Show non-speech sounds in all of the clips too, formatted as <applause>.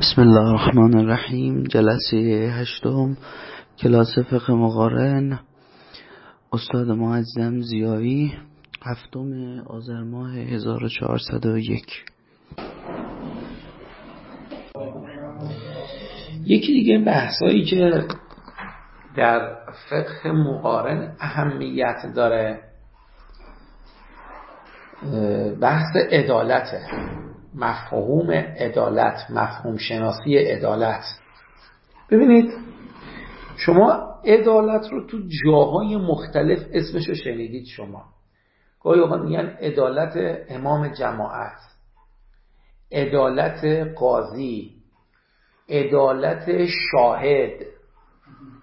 بسم الله الرحمن الرحیم. جلسه هشتم کلاس فقه مقارن. استاد معظم زیایی هفتم آذر ماه 1401 یکی دیگه بحثایی که در فقه مقارن اهمیت داره بحث عدالته. مفهوم عدالت مفهوم شناسی عدالت. ببینید شما عدالت رو تو جاهای مختلف اسمش رو شنیدید شما. گاهی اوقات میگن عدالت امام جماعت عدالت قاضی عدالت شاهد.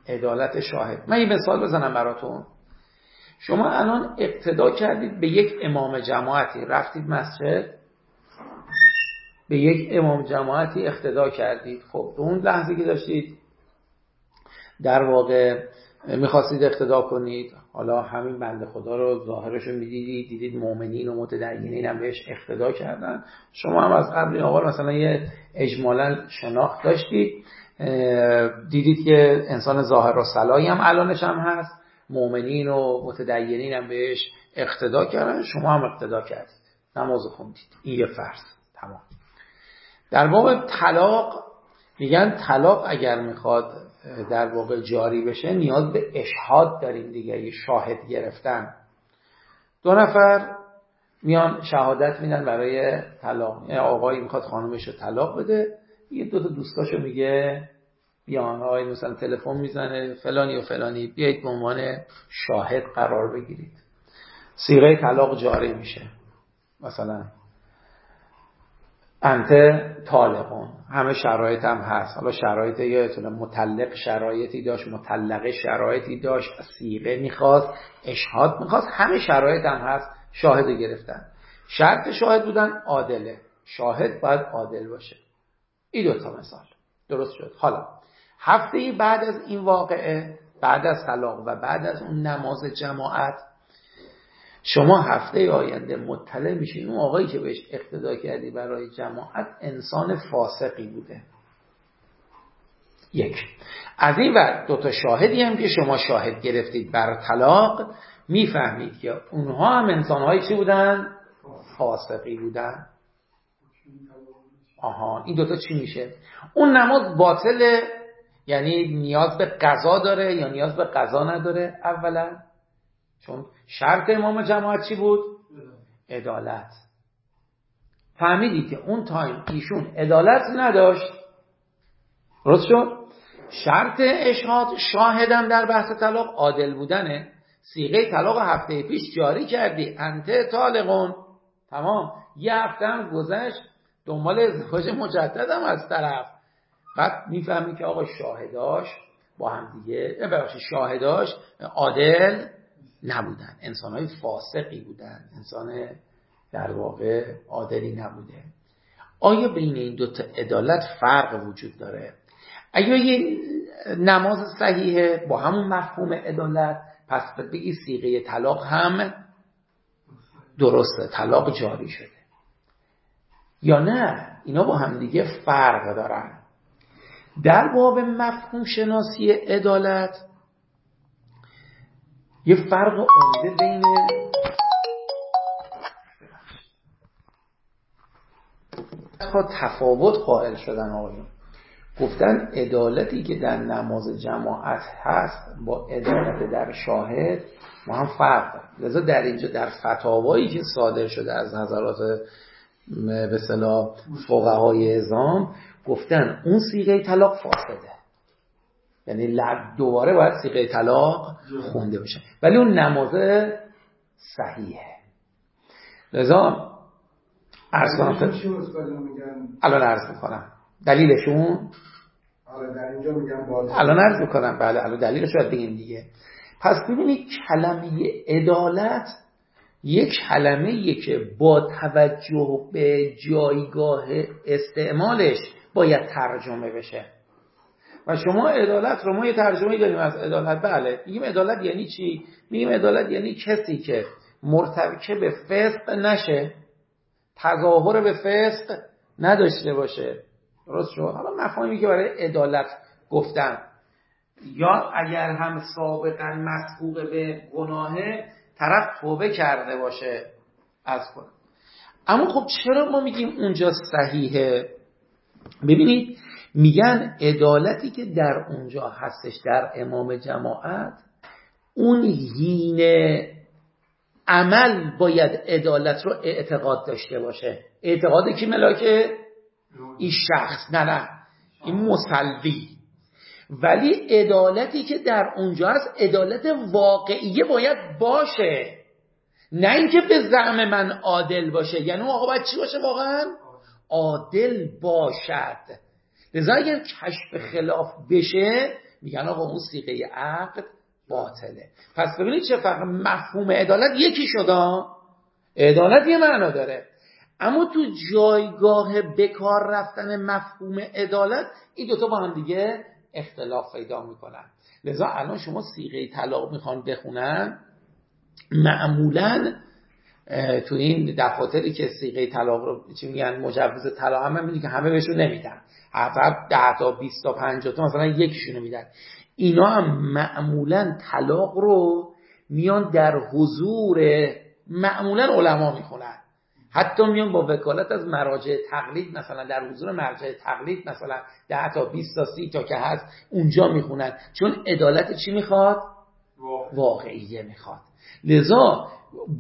عدالت شاهد. من یه مثال بزنم براتون. شما الان اقتدا کردید به یک امام جماعتی رفتید مسجد به یک امام جماعتی اقتدا کردید. خب به اون لحظه که داشتید در واقع می‌خواستید اقتدا کنید حالا همین بنده خدا رو ظاهرش رو می‌دیدید دیدید مؤمنین و متدینین هم بهش اقتدا کردن. شما هم از قبل آقا مثلا یه اجمالا شناخت داشتید. دیدید که انسان ظاهر و سلایی هم الانش هم هست. مؤمنین و متدینین هم بهش اقتدا کردن. شما هم اقتدا کردید. نماز خوندید. این یه فرض. تمام. در باب طلاق میگن طلاق اگر می‌خواد در واقع جاری بشه نیاز به اشهاد داریم دیگه شاهد گرفتن. دو نفر میان شهادت میدن برای طلاق. آقایی می‌خواد خانمش رو طلاق بده یه دو تا دوستاشو میگه بیان آقای مثلا تلفن می‌زنه فلانی و فلانی بیایید به عنوان شاهد قرار بگیرید. سیغه طلاق جاری میشه. مثلا انت طالقون. همه شرایط هم هست. حالا شرایط یادتونه مطلق شرایطی داشت مطلقه شرایطی داشت سیغه می‌خواست اشهاد می‌خواست همه شرایط هم هست. شاهد گرفتن. شرط شاهد بودن عادله. شاهد باید عادل باشه. این دو تا مثال. درست شد. حالا هفته بعد از این واقعه بعد از طلاق و بعد از اون نماز جماعت شما هفته آینده مطلع میشین. اون آقایی که بهش اقتدا کردی برای جماعت انسان فاسقی بوده. یک. از این ور دو تا شاهدی هم که شما شاهد گرفتید بر طلاق می‌فهمید که اونها هم انسانهایی چی بودن؟ فاسقی بودن. آها این دوتا چی میشه؟ اون نماز باطله یعنی نیاز به قضا داره یا نیاز به قضا نداره؟ اولا چون شرط امام جماعت چی بود؟ عدالت. فهمیدی که اون تایم ایشون عدالت نداشت. درست شد؟ شرط اشهاد شاهدم در بحث طلاق عادل بودنه. سیغه طلاق هفته پیش جاری کردی. انته طالقون. تمام. یه هفته هم گذشت. دنبال ازدواج مجدد هم از طرف. بعد می‌فهمی که آقا شاهداش با هم دیگه ببخشید شاهداش عادل نبودن. انسان های فاسقی بودن. انسان در واقع عادلی نبوده. آیا بین این دوتا عدالت فرق وجود داره؟ اگر یه نماز صحیحه با همون مفهوم عدالت پس بگی سیغه طلاق هم درسته طلاق جاری شده. یا نه؟ اینا با هم دیگه فرق دارن. در باب مفهوم شناسی عدالت یه فرق عمده بین تفاوت قائل شدن آقایون. گفتن عدالتی که در نماز جماعت هست با عدالت در شاهد ما هم فرق دارد لذا در اینجا در فتاوایی که صادر شده از حضرات به صلاح فقهای ازام گفتن اون سیغه طلاق فاسده. یعنی دوباره باید سیغه طلاق خونده بشه. ولی اون نماز صحیحه. لذا ارز کنم الان ارز می‌کنم. دلیلشون الان ارز می‌کنم. بله الان دلیلش باید بگیم دیگه. پس ببینید کلمه عدالت یک کلمه که با توجه به جایگاه استعمالش باید ترجمه بشه. و شما عدالت رو ما یه ترجمه داریم از عدالت. بله میگیم عدالت یعنی چی؟ میگیم عدالت یعنی کسی که مرتکب فسق نشه تظاهر به فسق نداشته باشه. درست شد حالا مفاهیمی که برای عدالت گفتم. یا اگر هم سابقا مسبوق به گناهه طرف توبه کرده باشه از کنه اما خب چرا ما میگیم اونجا صحیحه؟ ببینید میگن عدالتی که در اونجا هستش در امام جماعت اون هینه عمل باید عدالت رو اعتقاد داشته باشه. اعتقاد کی ملاکه؟ این شخص نه نه. این مسلوی ولی عدالتی که در اونجا هست عدالت واقعیه باید باشه. نه اینکه به زعم من عادل باشه. یعنی اون آقا باید چی باشه واقعا؟ عادل باشد. لذا اگر کشف خلاف بشه میگن آقا اون سیغه عقد باطله. پس ببینید چه فرق مفهوم عدالت یکی شده عدالت یه معنا داره. اما تو جایگاه بکار رفتن مفهوم عدالت این دوتا با هم دیگه اختلاف پیدا می‌کنن. لذا الان شما سیغه طلاق می‌خوان بخونن معمولا تو این دفاتری که سیغه طلاق رو چی میگن مجوز طلاق هم می‌بینی که همه بهشون نمیدن. حتی 10 تا 20 تا 50 تا مثلا یکیشونو میدن. اینا هم معمولا طلاق رو میان در حضور معمولا علما می‌خونن. حتی میان با وکالت از مراجع تقلید مثلا در حضور مرجع تقلید مثلا 10 تا 20 تا 30 تا که هست اونجا می‌خونن. چون عدالت چی می‌خواد؟ واقعیه می‌خواد. لذا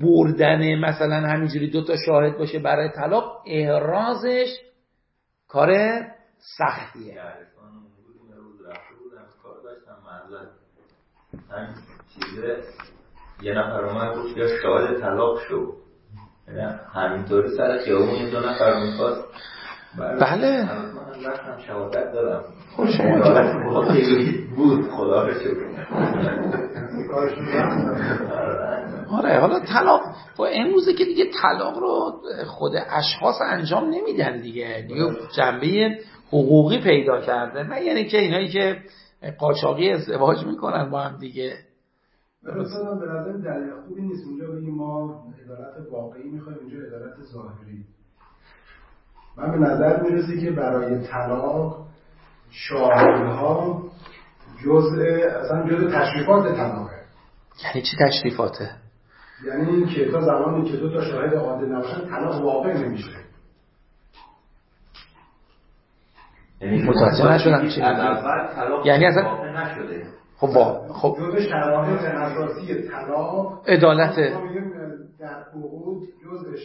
بردن مثلا همینجوری دو تا شاهد باشه برای طلاق احرازش کار سختیه. یه نفر اومد گفت بیا شاهد طلاق شو. یعنی همینطوری سر خیابون این دو نفر می‌خواست. بله. من شهادت دارم خوش <laughs> بود خدا رو شکر. آره حالا طلاق با امروزه که دیگه طلاق رو خود اشخاص انجام نمیدن دیگه. دیگه جنبه حقوقی پیدا کرده. نه یعنی که اینایی که قاچاقی ازدواج می‌کنن با هم دیگه. مثلا به نظر دلیل خوبی نیست. اونجا بگیم ما عدالت واقعی می‌خوایم اینجا عدالت ظاهری. من به نظر می‌رسه که برای طلاق شاهدها جزء اصلا جزء تشریفات طلاقه. یعنی چی تشریفاته؟ یعنی این که تا زمانی که دو تا شاهد عادل نباشن طلاق واقع نمیشه. متوجه نشدم چی یعنی اصلا نشده. خب با خب. جزء شرایط اساسی طلاق عدالت. در عقود جزء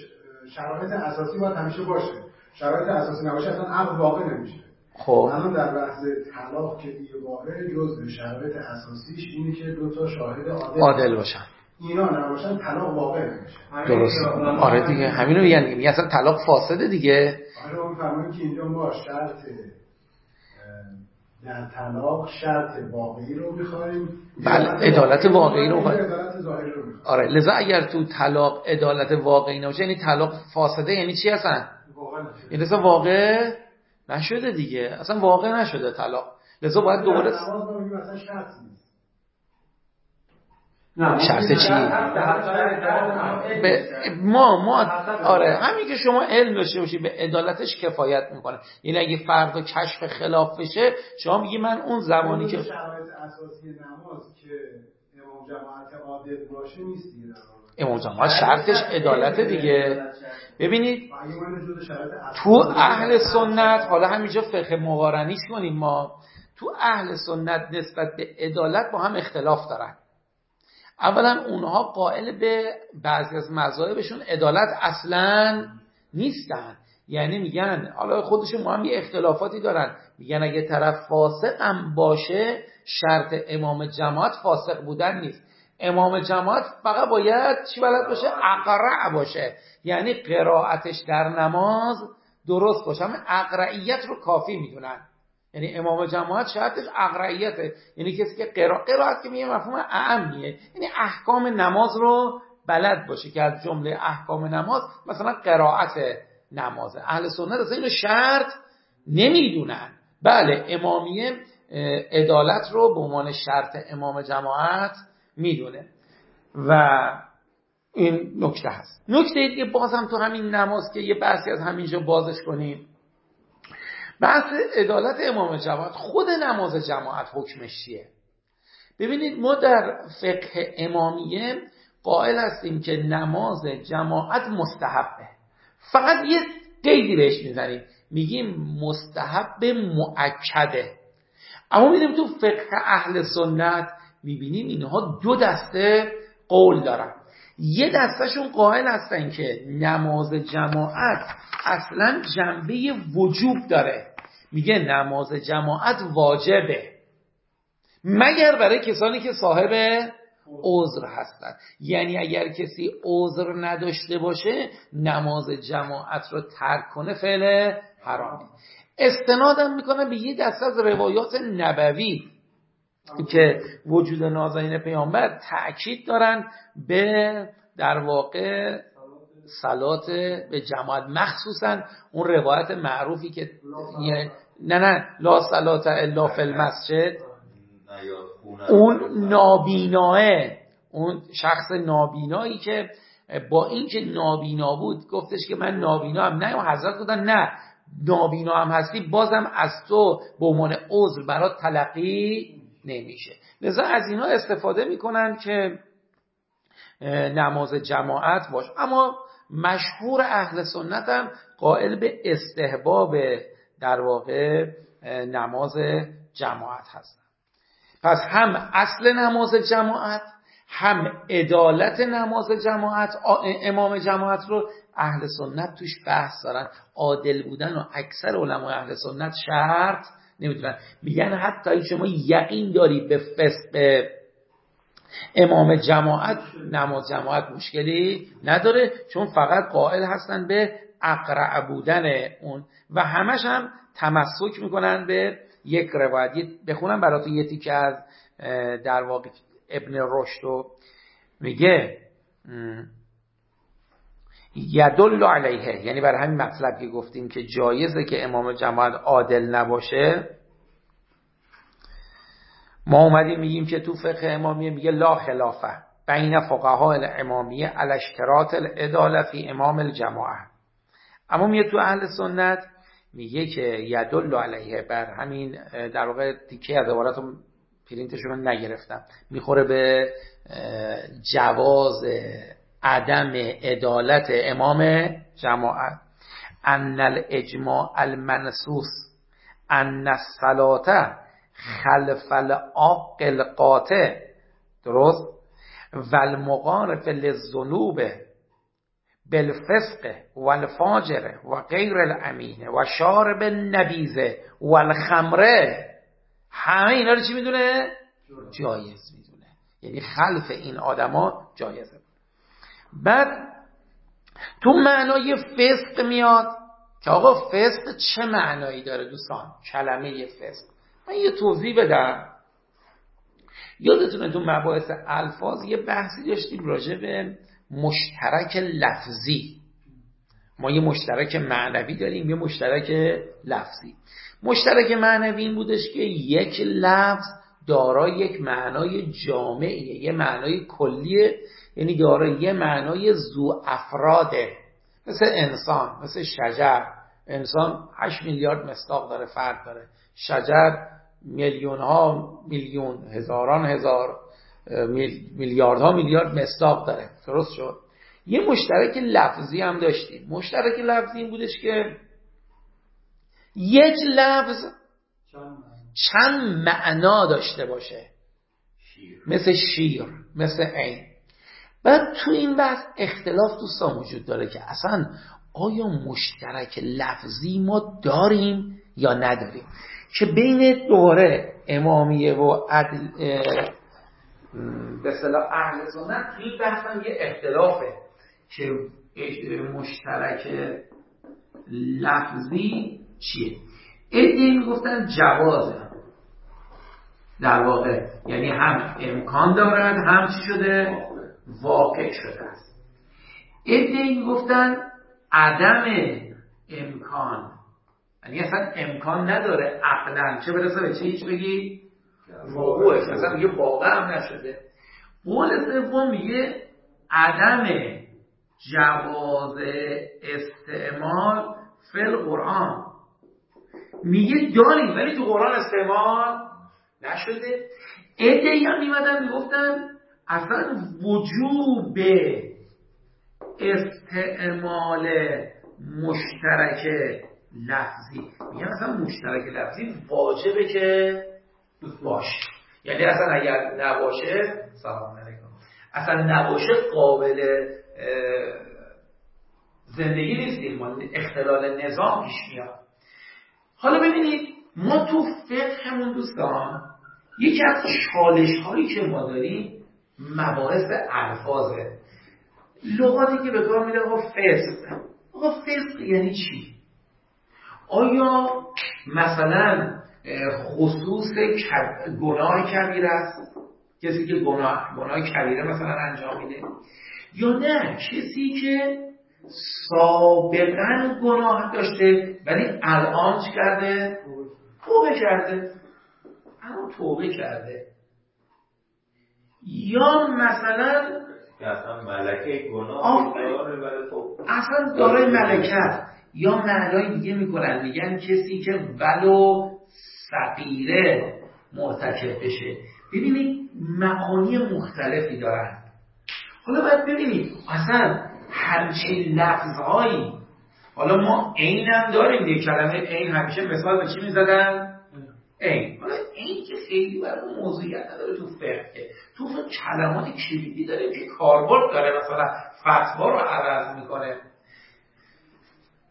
شرایط اساسی باید همیشه باشه. شرایط اساسی نباشه اصلا عقد واقع نمیشه. خب. اما در بحث طلاق که دیگه واقع جزء شرایط اساسیش اینه که دو تا شاهد عادل عادل باشن. اینا نباشن طلاق واقع نمیشه درست. آره دیگه. همینو میگن. دیگه اصلا طلاق فاسده دیگه. آره اون فرمایید که اینجا ما شرط در طلاق شرط واقعی رو می‌خوایم. بله عدالت واقعی رو می‌خوایم. رو آره لذا اگر تو طلاق عدالت واقعی نباشه یعنی طلاق فاسده یعنی چی هستن یعنی اصلا واقع نشده دیگه. اصلا واقع نشده طلاق. لذا باید دوباره اصلا شرط نیست. شرط چی؟ به ما ما آره همین که شما علم داشته باشی به عدالتش کفایت می‌کنه. یعنی اگه فردا کشف خلاف بشه شما میگی من اون زمانی که شرایط اساسی نماز که امام جماعت شرطش عدالت دیگه. ببینید تو اهل سنت حالا همینجا فقه مقارنیش کنیم ما. تو اهل سنت نسبت به عدالت با هم اختلاف دارن. اولا اونها قائل به بعضی از مذاهبشون عدالت اصلا نیستن. یعنی میگن حالا خودشون ما هم یه اختلافاتی دارن. میگن اگه طرف فاسق هم باشه شرط امام جماعت فاسق بودن نیست. امام جماعت فقط باید چی بلد باشه؟ اقرع باشه. یعنی قرائتش در نماز درست باشه. همه اقرعیت رو کافی می‌دونن. یعنی امام جماعت شرطش اقرعیته یعنی کسی که قرائت قرائت که میگه مفهوم اعمیه. یعنی احکام نماز رو بلد باشه که از جمله احکام نماز مثلا قرائت نمازه. اهل سنت اصلا اینو شرط نمی‌دونن. بله امامیه عدالت رو به عنوان شرط امام جماعت می‌دونه. و این نکته هست. نکته دیگه بازم تو همین نماز که یه بحثی از همینجا بازش کنیم. بحث عدالت امام جماعت خود نماز جماعت حکمش چیه؟ ببینید ما در فقه امامیه قائل هستیم که نماز جماعت مستحبه. فقط یه قیدی بهش می‌زنیم. میگیم مستحب معکده اما میدیم تو فقه اهل سنت می‌بینیم اینها دو دسته قول دارن. یه دستشون قائل هستن که نماز جماعت اصلا جنبه وجوب داره. میگه نماز جماعت واجبه. مگر برای کسانی که صاحب عذر هستند. یعنی اگر کسی عذر نداشته باشه نماز جماعت رو ترک کنه فعل حرامی استنادم می‌کنه به یه دست از روایات نبوی که وجود نازنین پیامبر تأکید دارن به در واقع سلات به جماعت مخصوصا اون روایت معروفی که نه نه لا سلات الا فی المسجد. اون نابیناه اون شخص نابینایی که با اینکه نابینا بود گفتش که من نابینا هم نه. حضرت گفتن نه نابینا هم هستی بازم از تو به عنوان عذر برات تلقی نمیشه. لذا از اینا استفاده می‌کنن که نماز جماعت باش. اما مشهور اهل سنت هم قائل به استحباب در واقع نماز جماعت هستن. پس هم اصل نماز جماعت هم عدالت نماز جماعت امام جماعت رو اهل سنت توش بحث دارن. عادل بودن و اکثر علمای اهل سنت شرط نمی‌دونن. میگن حتی شما یقین داری به فسق امام جماعت نماز جماعت مشکلی نداره چون فقط قائل هستن به اقرع بودن اون و همش هم تمسک می‌کنن به یک روایت. بخونم براتون یه تیکه از در واقع ابن رشد میگه یدل علیه. یعنی بر همین مطلب که گفتیم که جایزه که امام جماعت عادل نباشه ما اومدیم میگیم که تو فقه امامیه میگه لا خلافه. بین فقها الامامیه الاشتراط العدالت فی امام الجماعه. اما میگه تو اهل سنت میگه که یدل علیه بر همین در واقع تیکه از عبارت پرینتشون رو نگرفتم. می‌خوره به جواز عدم عدالت امام جماعت ان الاجماع المنصوص ان الصلاه خلف العاقل قاطع درست؟ و المقارف للذنوب بالفسق والفاجر و غیر الامین و شارب النبیزه و الخمره همه اینا رو چی می‌دونه؟ جایز می‌دونه. یعنی خلف این آدما جایزه. بعد تو معنای فسق میاد. که آقا فسق چه معنایی داره دوستان؟ کلمه فسق. من یه توضیح بدم. یادتونه تو مباحث الفاظ یه بحثی داشتیم راجع به مشترک لفظی. ما یه مشترک معنوی داریم یه مشترک لفظی. مشترک معنوی این بودش که یک لفظ دارای یک معنای جامعیه یه معنای کلیه یعنی دارای یه معنای زو افراده مثل انسان مثل شجر. انسان 8 میلیارد مستاق داره فرد داره. شجر میلیون ها میلیون هزاران هزار میلیاردها میلیارد مستاق داره. درست شد؟ یه مشترک لفظی هم داشتیم. مشترک لفظی این بودش که یک لفظ چند معنا داشته باشه. مثل شیر مثل عین. بعد تو این بحث اختلاف دوستان وجود داره که اصلا آیا مشترک لفظی ما داریم یا نداریم؟ که بین دوره امامیه و عدل به صلاح اهل سنت توی بحث هم یه اختلافه که مشترک لفظی چیه؟ ادهی گفتن جوازه. در واقع یعنی هم امکان دارد هم چی شده؟ واقع شده است. ادهی گفتن عدم امکان. یعنی اصلا امکان نداره عقلا. چه برسه به هیچ بگی؟ وقوعش اصلا میگه واقع هم نشده. قول سوم میگه عدم جواز استعمال فل قرآن میگه داریم ولی تو قرآن استعمال نشده. ادهی هم میمدن می‌گفتن اصلا وجوب استعمال مشترک لفظی. میگن اصلا مشترک لفظی واجبه که باشه. یعنی اصلا اگر نباشه سلام علیکم. اصلا نباشه قابل زندگی نیست اختلال نظام پیش میاد. حالا ببینید ما تو فقهمون دوستان یکی از چالش هایی که ما داریم مباحث الفاظه. لغاتی که به کار میده آقا فسق. آقا فسق یعنی چی؟ آیا مثلا خصوص گناه کبیر است؟ کسی که گناه, گناه کبیره مثلا انجام میده؟ یا نه کسی که سابقا گناه داشته ولی الان چی کرده؟ توبه کرده. الان توبه کرده. یا مثلا اصلا ملکه گناه خب اصلا داره ملکت یا معنای دیگه می‌کنن. میگن کسی که ولو سقیره مرتکب بشه. ببینید معانی مختلفی دارن. حالا باید ببینید اصلا همچین لفظهایی. حالا ما عینم داریم. یک کلمه عین همیشه مثال به چی می‌زدن؟ عین حالا عین که خیلی برای موضوعیت نداره تو فقه. تو کلمات کلیدی داره که کاربرد داره مثلا فتوا رو عوض می‌کنه.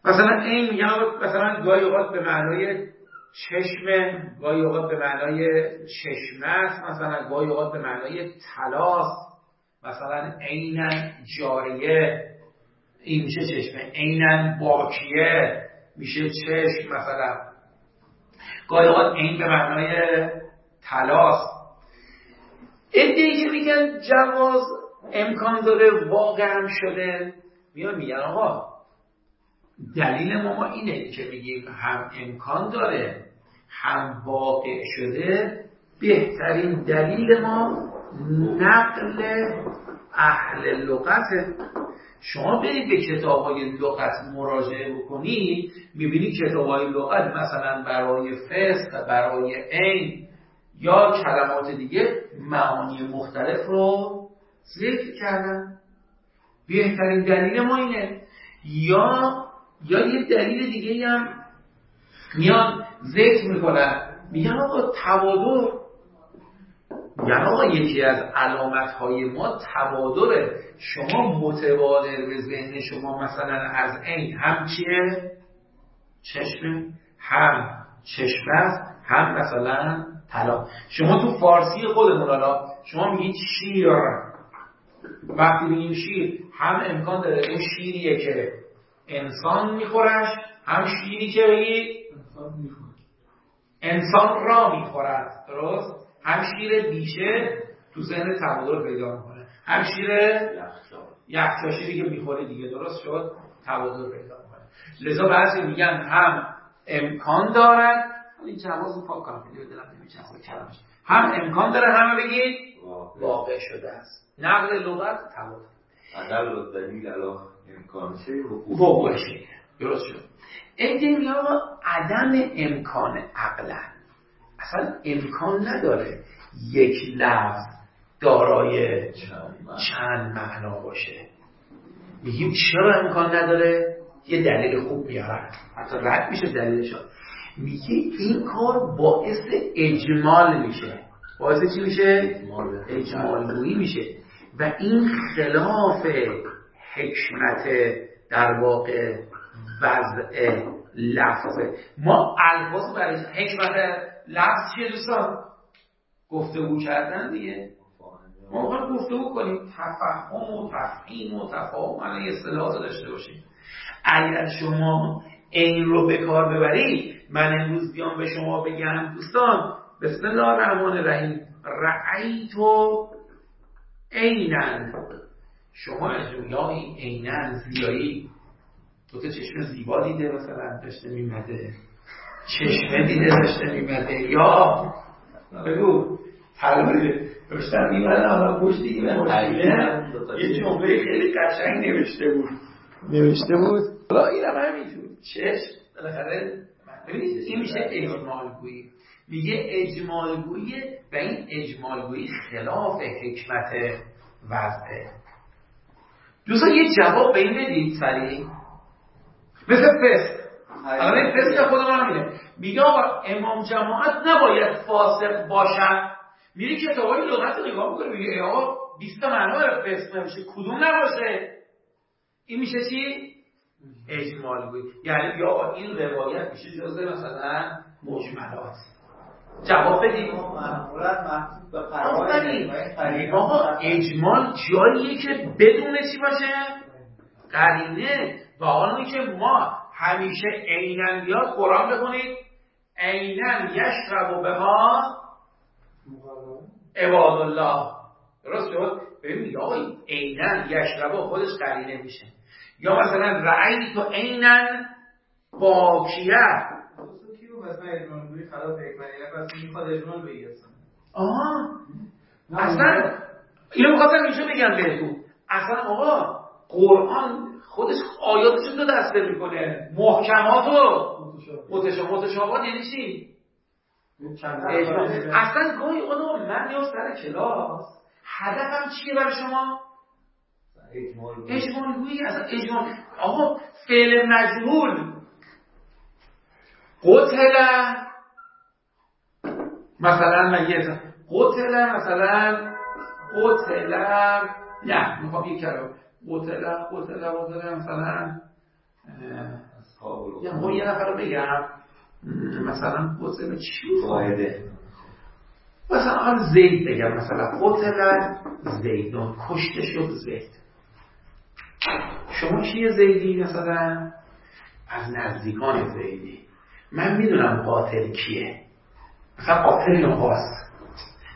مثلا این میگن مثلا گاهی اوقات به معنای چشم گاهی اوقات به معنای چشمه است مثلا گاهی اوقات به معنای تلاس مثلا عینا جاریه این میشه چشمه. عینا باکیه میشه چشم مثلا گاهی اوقات این به معنای تلاس ادهی که میگن جواز امکان داره واقع هم شده. میان میگن آقا دلیل ما, ما اینه که میگیم هم امکان داره هم واقع شده. بهترین دلیل ما نقل اهل لغت شما برید به کتاب های لغت مراجعه بکنید می‌بینید کتاب های لغت مثلا برای فسق برای عین یا کلمات دیگه معانی مختلف رو ذکر کردن. بهترین دلیل ما اینه. یا یا یه دلیل دیگه هم میان ذکر می‌کنن. میگن آقا توادر میگن آقا یکی از علامت های ما توادره شما متبادر به ذهن شما مثلا از این هم چیه؟ چشم هم چشم است هم مثلا طلا. شما تو فارسی خودمون حالا شما میگید شیر. وقتی میگیم شیر هم امکان داره اون شیریه که انسان میخورش هم شیری که بگید انسان را می‌خورد. درست؟ هم شیر بیشه تو ذهن تبادل پیدا می‌کنه. هم شیر یخچاشیری که می‌خوره دیگه درست شد؟ تبادل پیدا می‌کنه. لذا بعضی میگن هم امکان دارد این جواز پاک کنم دلم کلمش هم امکان داره همه بگید واقع. شده است. نقل لغت تبادل. عدل دلیل علا امکان وقوع. شه درست شد. ایده عدم امکان عقلا اصلا امکان نداره یک لفظ دارای چند معنا باشه. میگیم چرا امکان نداره؟ یه دلیل خوب میارن حتی رد میشه دلیلش. میگه این کار باعث اجمال میشه. باعث چی میشه؟ اجمال. میشه. و این خلاف حکمت در واقع وضع لفظه. ما الفاظ برای حکمت لفظ چیه دوستان؟ گفتگو کردن دیگه. ما گفته گفتگو کنیم. تفهم و تفهیم و تفاهم. الان اصطلاحات داشته باشیم. اگر شما این رو به کار ببرید من امروز بیام به شما بگم دوستان بسم الله الرحمن الرحیم. رأیتو اینن شما از این اینن زیایی تو تا چشم زیبا دیده مثلا داشته میمده. چشمه دیده داشته میمده یا بگو. حلوه داشتم میمده حالا پشت این یه جمله خیلی قشنگ نوشته بود. نوشته بود؟ حالا این هم همینجور. چشم بالاخره ببینید این میشه اجمال گویی میگه اجمال گویی و این اجمال گویی خلاف حکمت وضعه. دوستان یه جواب به این بدید سریع مثل فسق. الان این فسق خود من همینه میگه آقا امام جماعت نباید فاسق باشن. میری کتابای لغت نگاه می‌کنه میگه آقا 20 معنا داره فسق نمیشه. کدوم نباشه؟ این میشه چی؟ اجمال گویی یعنی یا این روایت میشه جزء مثلا مجملات. جواب بدیم. آقا اجمال جاییه که بدون چی باشه. قرینه و آنی که ما همیشه عینا بیاد قرآن بکنید عینا یشرب به ها عباد الله درست شد؟ ببینید آقا عینا یشرب خودش قرینه میشه یا مثلا رأی تو عینا باکیه آها. اصلا اینو می‌خواستم اینجا بگم بهتون. اصلا آقا قرآن خودش آیاتش رو دسته می‌کنه. محکمات و متشابه متشابهات یعنی چی؟ اصلا گاهی اونا من یا سر کلاس هدفم چیه برای شما؟ اجمال گویی. اصلا اجمال آقا فعل مجهول. قتل. مثلا من یه قتل مثلا قتل. نه می‌خوام یک کلمه. قتل قتل قتل مثلا یه یه نفر رو بگم. مثلا قتل چی قاعده مثلا آن زید بگم مثلا قتل زیدون کشته شد زید. شما کیه زیدی مثلا؟ از نزدیکان زیدی. من می‌دونم قاتل کیه. مثلا قاتل نخواست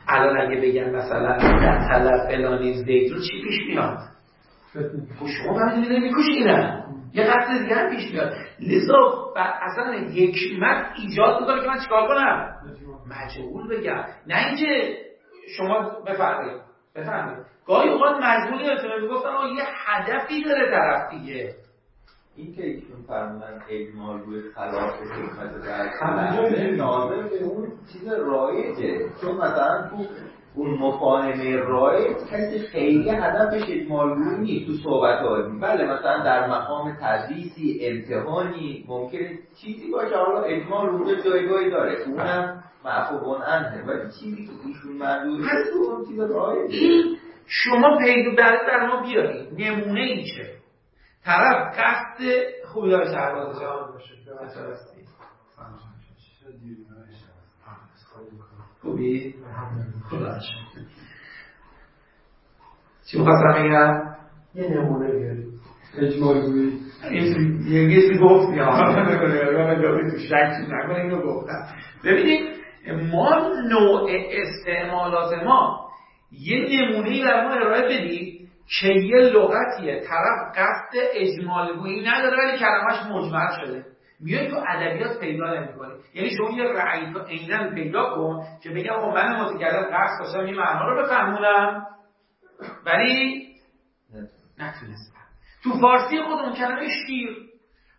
الان اگه بگن مثلا در طلب فلانی زید رو چی پیش میاد؟ شما من می‌دونی می‌کشی نه یه قتل دیگه هم پیش میاد. لذا اصلا حکمت ایجاد می‌کنه که من چیکار کنم؟ مجهول بگم. نه اینکه شما بفرمایید. بفرمایید. گاهی اوقات مجبوری یادتونه می‌گفتن یه هدفی داره طرف دیگه. این که ایشون فرمودن اجمال روی خلاف حکمت در ناظر به اون چیز رایجه. چون مثلا تو اون مفاهمه رایج کسی خیلی هدفش اجمال نیست تو صحبت آدمی بله مثلا در مقام تدریسی امتحانی ممکنه چیزی باشه حالا اجمال روی جایگاهی داره. اونم معفوبون انه ولی چیزی که ایشون منظور تو اون چیز رایجه. شما پیدا برای در ما بیارید. نمونه ای چه؟ طرف قصد خوبی داره شهباز جان خوبی؟ خدا چی مخواستم بگم؟ یه نمونه بیارید اجمال گویی یه چیزی گفت یا شک نکنه اینو گفتم. ببینید ما نوع استعمالات ما یه نمونه بر ما ارائه بدید که یه لغتیه. طرف قصد اجمال گویی نداره ولی کلمش مجمل شده. میای تو ادبیات پیدا نمی‌کنی. یعنی شما یه رأی تو پیدا کن که بگم خب من متکلم قصد داشتم این معنا رو بفهمونم. ولی نتونستم. تو فارسی خودمون کلمه شیر.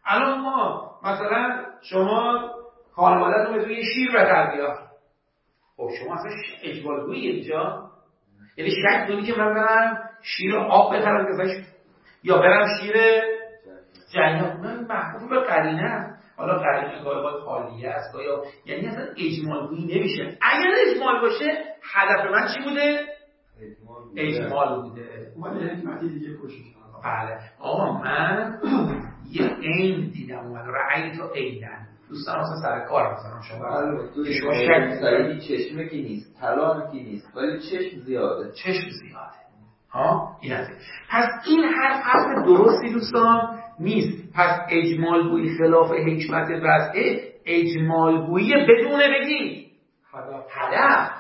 الان ما مثلا شما خانواده رو یه شیر به بیار خب شما اصلا اجبال گویی اینجا یعنی شک کنی که من برم شیر آب بخرم که یا برم شیر جریان من محبوب به قرینه است. حالا قرینه گاهی باید خالیه است. یا یعنی اصلا اجمال گویی نمیشه. اگر اجمال باشه هدف من چی بوده؟ اجمال بوده. اومد حکمتی دیگه کوشش بله. آقا من <clears throat> یه عین دیدم اومد. رأی تو عینن دوستان اصلا سر کار مثلا شما شما شک چشمه که نیست؟ طلا که نیست؟ ولی چشم زیاده. چشم زیاده. ها؟ این هست پس این هر حرف درستی دوستان. نیست. پس اجمال گویی خلاف حکمت وضعه اجمال گویی بدون بگی. هدف.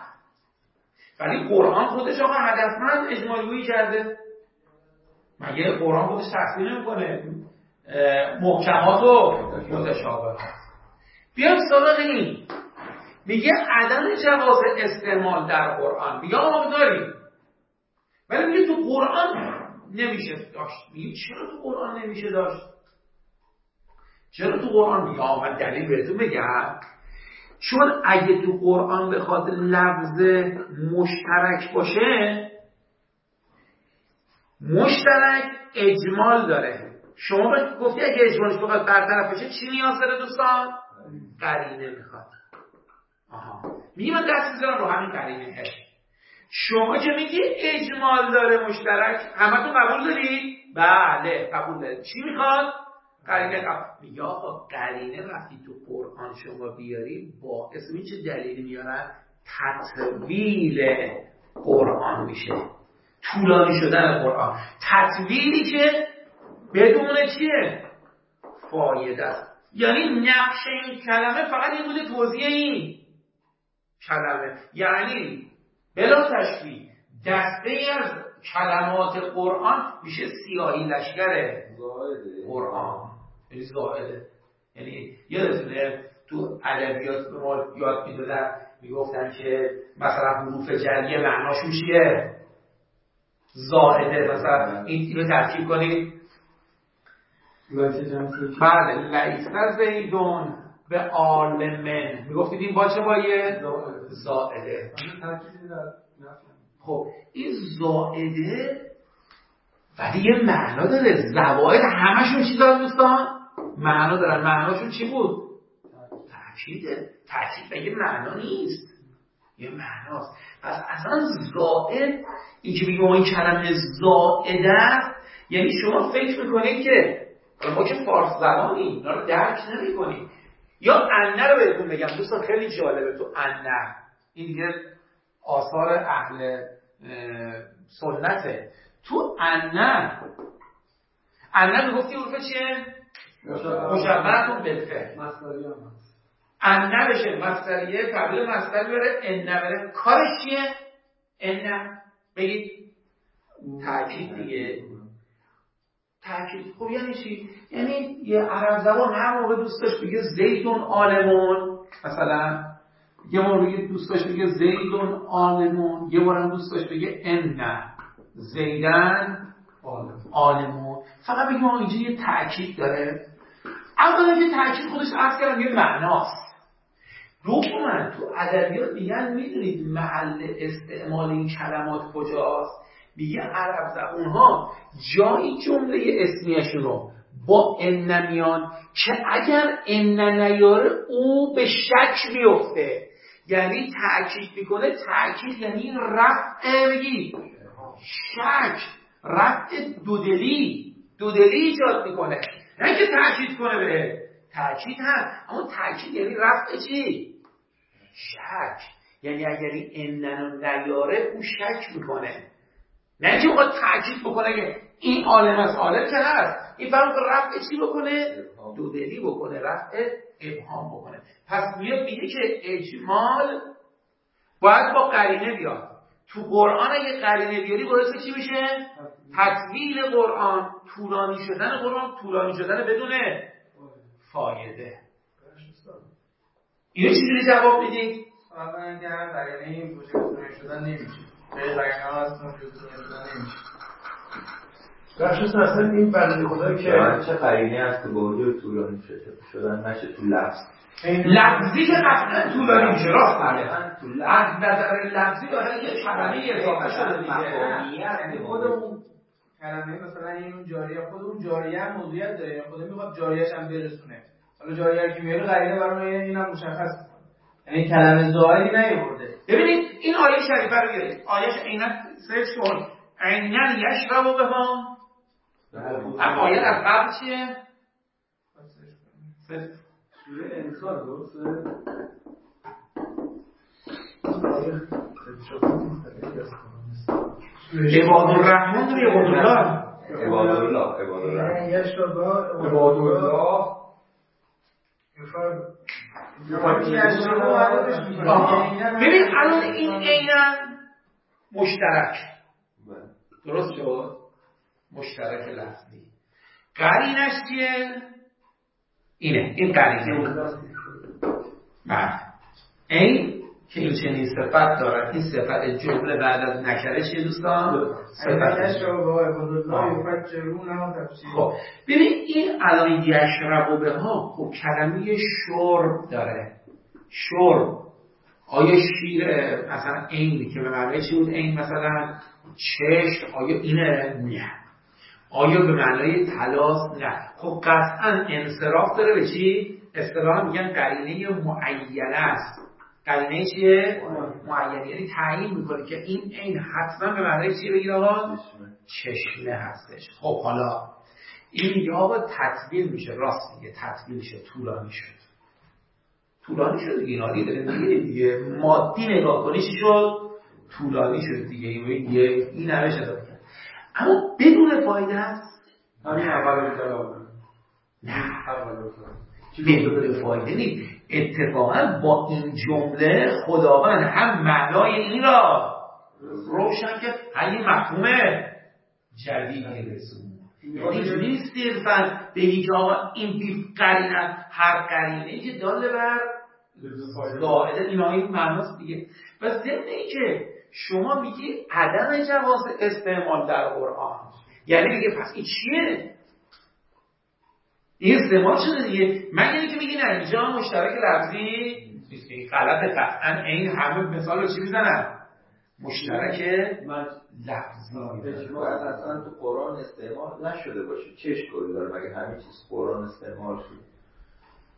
ولی قرآن خودش آقا هدفمند اجمال گویی کرده. مگه قرآن خودش تصویر نمی‌کنه؟ محکمات و متشابه بیام سراغ این. میگه عدم جواز استعمال در قرآن. میگه آقا داریم. ولی میگه تو قرآن نمیشه داشت. میگه چرا تو قرآن نمیشه داشت؟ چرا تو قرآن میگه آمد دلیل بهتون بگم؟ چون اگه تو قرآن بخواد لفظ مشترک باشه مشترک اجمال داره. شما گفتی اگه اجمالش بخواد برطرف بشه چی نیاز داره دوستان؟ قرینه می‌خواد. آها. میگه من دست رو همین قرینه. شما که میگی اجمال داره مشترک همتون قبول دارید بله قبول دارید چی می‌خواد؟ قرینه قبول. آقا قرینه وقتی تو قرآن شما بیاری با اسم چه دلیلی میارن؟ تطویل قرآن میشه. طولانی شدن قرآن. تطویلی که بدون چیه؟ فایده است. یعنی نقش این کلمه فقط این بوده توضیح این کلمه. یعنی بلا تشبیه دسته از کلمات قرآن میشه سیاهی لشکر قرآن. یعنی زائده. یعنی یادتونه تو ادبیات به ما یاد می‌دادن می‌گفتن که مثلا حروف جریه معناشون چیه؟ زائده. مثلا این رو ترکیب کنید. بله لیسه زیدون به عالمن می‌گفتید این با چه بایه؟ زائده؟ خب این زائده ولی یه معنا داره. زواید همشون چی دارن دوستان؟ معنا دارن. معناشون چی بود؟ تأکیده تأکید به یه معنا نیست؟ یه معناست. پس اصلا زائد این که بگیم این کلمه زائده است یعنی شما فکر می‌کنید که ما که فارس زبانی اینا رو درک نمی‌کنیم. یا انه رو بهتون بگم. دوستان خیلی جالبه تو انه. این دیگه آثار اهل سنته. تو انه انه می‌گفتی حروف چیه؟ مشبهتون بالفعل انه بشه مصدریه قبل مصدر بره انه بره. کارش چیه؟ انه. بگید. تاکید دیگه. تاکید خب یعنی چی؟ یعنی یه عرب زبان هر موقع دوست بگه زیدون آلمون. مثلا یه موقع دوست داشت بگه زیدون آلمون. یه بارم دوست داشت بگه ان زیدن آلمون. فقط بگیم اینجا یه تاکید داره. اولا یه تاکید خودش عرض کردم یه معناست. دوما تو ادبیات میگن می‌دونید محل استعمال این کلمات کجاست؟ میگه عرب زبون ها جایی جمله اسمیشون رو با ان میان که اگر ان نیاره او به شک میفته یعنی تاکید می‌کنه تاکید یعنی رفع بگی. شک رفع دودلی دودلی ایجاد می‌کنه. نه که تاکید کنه به تاکید هست اما تاکید یعنی رفع چی؟ شک. یعنی اگر این انن نیاره او شک می‌کنه. نه اینکه بخواد تاکید بکنه که این عالم از عالم که هست. این فرق رفع چی بکنه؟ دودلی بکنه رفع ابهام بکنه. پس میاد میگه که اجمال باید با قرینه بیاد. تو قرآن اگه قرینه بیاری باعث چی میشه؟ تطویل قرآن طولانی شدن قرآن طولانی شدن بدون فایده. اینو چیزی جواب می‌دید اولا اینکه هر قرینه این شدن نمیشه. نمیشه بخشش اصلا این بنده خدایی که چه قرینه هست که با وجود طولانی شدن؟ نشه تو لفظ. لفظی که قطعا طولانی میشه راست از نظر لفظی داره یه کلمه اضافه شده دیگه. یعنی خود اون کلمه مثلا این جاریه خود اون جاریه هم موضوعیت داره. خود می‌خواد جاریهش هم برسونه. حالا جاریه که میاره قرینه برای اینم مشخص یعنی کلمه زائدی نیورده. ببینید این آیه شریفه رو بیارید. آیه عینا سرچ کن عینا یشرب به ما. آیه از قبل چیه؟ سوره انسان درسته عباد الرحمن رو عباد الله عباد الله عباد الله عباد الله ببین الان این عینا مشترک. درست شد؟ مشترک لفظی قرینش چیه؟ اینه. این قرینه. بله. این که این چنین صفت دارد. این صفت جمله بعد از نکره چیه دوستان. صفت خب ببین این الان یشرب به ها خب کلمه شرب داره. شرب. آیا شیر مثلا این که به معنی چی بود؟ این مثلا چشم. آیا اینه؟ نه. آیا به معنای تلاس نه. خب قطعا انصراف داره به چی؟ اصطلاحا میگن قرینه معینه است. قرینه چیه؟ معینه یعنی تعیین می‌کنه که این این حتما به معنای چی بگیر آقا؟ چشمه هستش. خب حالا این میگه آقا تطویل میشه. راست میگه تطویل میشه. طولانی شد. طولانی شد دیگه. اینا دیگه دیگه. مادی نگاه کنی چی شد؟ طولانی شد دیگه. این این همه شد اما بدون فایده است همین اول نه. بدون فایده نیست. اتفاقا با این جمله خداوند هم معنای این را روشن کرد هم یه مفهوم جدیدی رسون یعنی نیست صرفا بگی که آقا این بیف قرینه هر قرینه که داله بر زائده اینا این معناست دیگه. و ضمن که شما میگی عدم جواز استعمال در قرآن. یعنی دیگه پس این چیه؟ این استعمال شده دیگه؟ مگه اینکه میگی نه اینجا مشترک لفظی نیست. که غلط قطعا این همه مثال رو چی می‌زنن؟ مشترک لفظی اصلا تو قرآن استعمال نشده باشه. چش کاری داره مگه همین چیز قرآن استعمال شده؟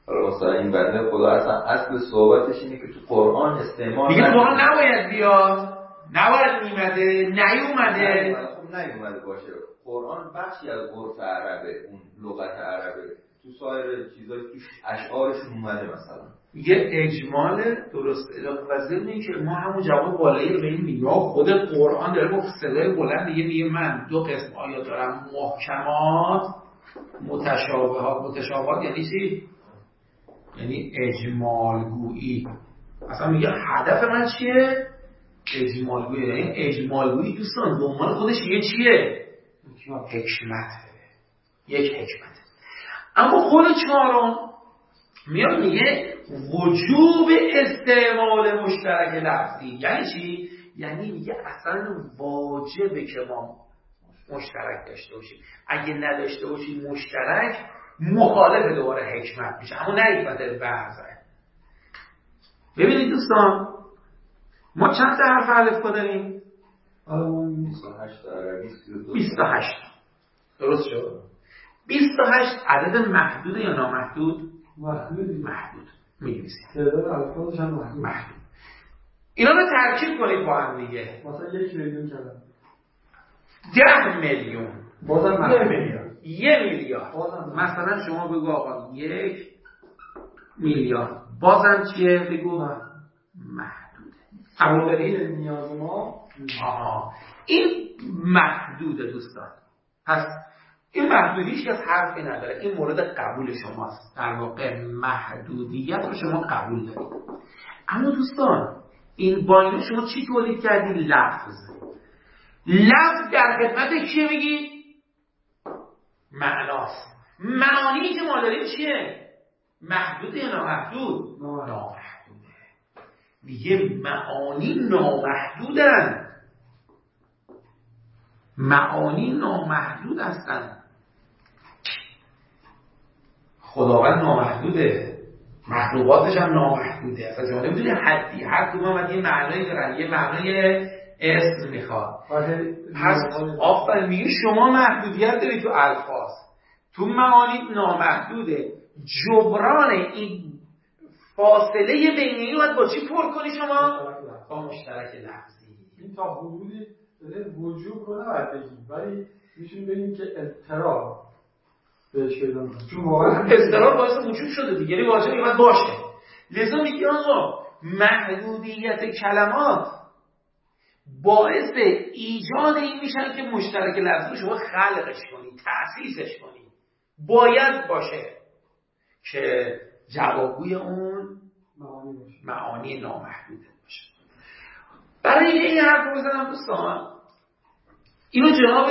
حالا مثلا این بنده خدا اصلا اصل صحبتش اینه که تو قرآن استعمال دیگه قرآن نباید بیاد. نباید میمده نیومده. خب نیومده باشه. قرآن بخشی از عرف عربه اون لغت عربه. تو سایر چیزایی تو اشعارشون اومده مثلا. یه اجمال درست و ضمن که ما همون جواب بالایی رو این میگه خود قرآن داره با صدای بلند دیگه میگه من دو قسم آیات دارم. محکمات متشابهات. متشابهات یعنی چی؟ یعنی اجمال گویی اصلا میگه هدف من چیه؟ اجمال گویی یعنی اجمال گویی دوستان عنوان خودش یه چیه؟ حکمت. یک حکمت. اما خود چهارم میاد میگه وجوب استعمال مشترک لفظی. یعنی چی؟ یعنی میگه اصلا واجبه که ما مشترک داشته باشیم. اگه نداشته باشیم مشترک مخالف دوباره حکمت میشه. اما نه حکمت برزه ببینید دوستان ما چند تا حرف الف داریم؟ 28 28 درست شد؟ 28 عدد محدود یا نامحدود؟ محدود. محدود. می‌نویسید تعداد الفاظش هم محدود. محدود. اینا رو ترکیب کنید با هم دیگه. مثلا یک میلیون کلمه. ده میلیون. بازم یه محدود. میلیارد یه میلیارد. بازم مثلا شما بگو آقا یک میلیارد. بازم چیه؟ بگو محدوده. قبول دارید نیاز ما آها این محدوده دوستان. پس این محدودیش از حرفی نداره. این مورد قبول شماست. در واقع محدودیت رو شما قبول دارید. اما دوستان این با اینو شما چی تولید کردید لفظ. لفظ در خدمت چیه بگید معناست. معانی که ما داریم چیه؟ محدود یا نامحدود؟ نامحدود. نامحدوده. میگه معانی نامحدودن. معانی نامحدود هستن. خداوند نامحدوده. مخلوقاتش هم نامحدوده. اصلا شما نمی‌دونی حدی. هر کدوم هم یه معنایی دارن یه معنای اسم می‌خواد. پس آفرین میگه شما محدودیت داری تو الفاظ. تو معانی نامحدوده. جبران این فاصله بین این باید با چی پر کنی شما؟ با مشترک لفظی. این تا حدودی داره وجود رو نباید بگیم ولی میشون بگیم که اضطراب بهش پیدا. چون واقعا اضطرار باعث وجود شده دیگه. یعنی باید باشه. لذا میگه آقا محدودیت کلمات باعث ایجاد این میشن که مشترک لفظی شما خلقش کنی تأسیسش کنی. باید باشه که جوابگوی اون معانی نامحدوده. برای این حرف بزنم دوستان اینو جناب